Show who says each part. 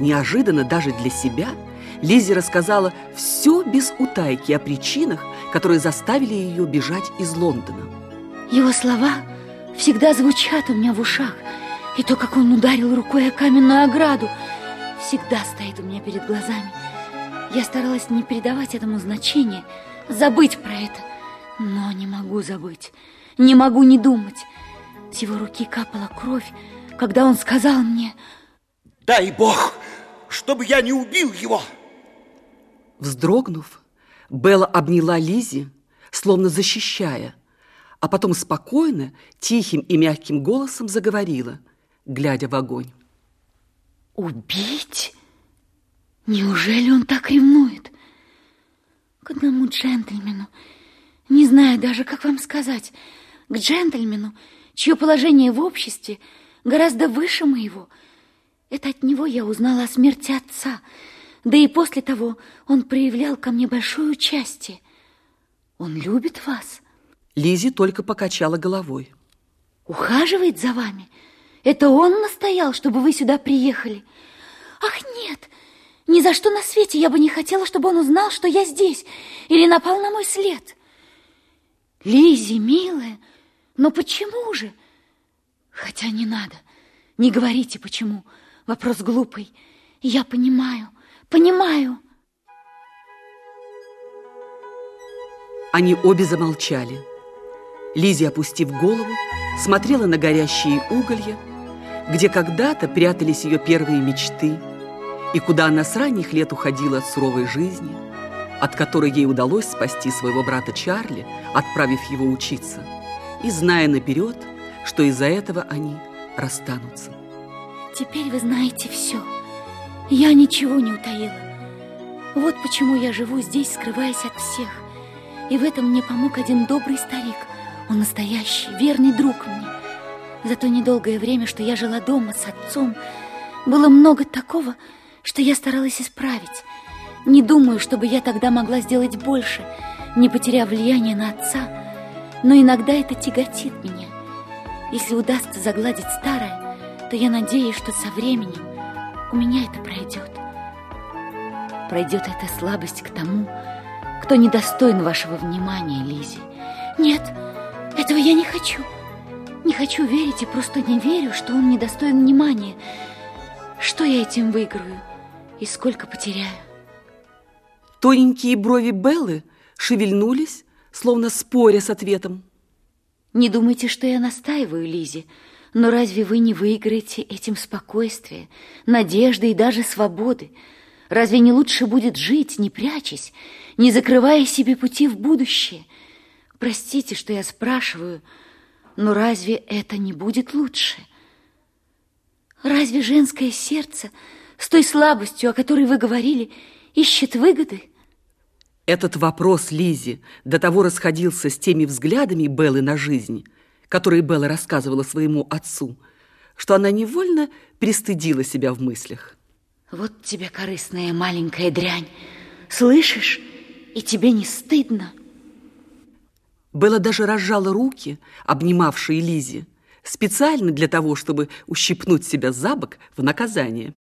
Speaker 1: Неожиданно даже для себя Лизи рассказала все без утайки о причинах, которые заставили ее бежать из Лондона.
Speaker 2: Его слова всегда звучат у меня в ушах, и то, как он ударил рукой о каменную ограду, всегда стоит у меня перед глазами. Я старалась не передавать этому значения, забыть про это, но не могу забыть, не могу не думать. С его руки капала кровь, когда он сказал мне...
Speaker 3: Дай Бог, чтобы я не убил его!
Speaker 1: Вздрогнув, Белла обняла Лизи, словно защищая, а потом спокойно, тихим и мягким голосом заговорила, глядя в огонь.
Speaker 2: Убить? Неужели он так ревнует? К одному джентльмену, не знаю даже, как вам сказать, к джентльмену, чье положение в обществе гораздо выше моего. Это от него я узнала о смерти отца, да и после того он проявлял ко мне большое участие. Он любит вас.
Speaker 1: Лизи только покачала головой.
Speaker 2: Ухаживает за вами? Это он настоял, чтобы вы сюда приехали? Ах, нет! Ни за что на свете я бы не хотела, чтобы он узнал, что я здесь, или напал на мой след. Лизи, милая, но почему же? Хотя не надо, не говорите почему. Вопрос глупый. Я понимаю, понимаю.
Speaker 1: Они обе замолчали. Лизи, опустив голову, смотрела на горящие уголья, где когда-то прятались ее первые мечты, и куда она с ранних лет уходила от суровой жизни, от которой ей удалось спасти своего брата Чарли, отправив его учиться, и зная наперед, что из-за этого они расстанутся.
Speaker 2: Теперь вы знаете все. Я ничего не утаила. Вот почему я живу здесь, скрываясь от всех. И в этом мне помог один добрый старик. Он настоящий, верный друг мне. За то недолгое время, что я жила дома с отцом, было много такого, что я старалась исправить. Не думаю, чтобы я тогда могла сделать больше, не потеряв влияние на отца, но иногда это тяготит меня. Если удастся загладить старое, то я надеюсь, что со временем у меня это пройдет. Пройдет эта слабость к тому, кто недостоин вашего внимания, Лизи. Нет, этого я не хочу. Не хочу верить и просто не верю, что он недостоин внимания. Что я этим выиграю и сколько потеряю?
Speaker 1: Тоненькие брови Беллы шевельнулись, словно споря с ответом.
Speaker 2: Не думайте, что я настаиваю, Лизе, но разве вы не выиграете этим спокойствие, надежды и даже свободы? Разве не лучше будет жить, не прячась, не закрывая себе пути в будущее? Простите, что я спрашиваю, но разве это не будет лучше? Разве женское сердце с той слабостью, о которой вы говорили, ищет выгоды?
Speaker 1: Этот вопрос Лизи до того расходился с теми взглядами Беллы на жизнь, которые Белла рассказывала своему отцу, что она невольно пристыдила себя в мыслях.
Speaker 2: Вот тебе корыстная маленькая дрянь. Слышишь? И тебе не стыдно?
Speaker 1: Белла даже разжала руки, обнимавшие Лизи, специально для того, чтобы ущипнуть себя за бок в наказание.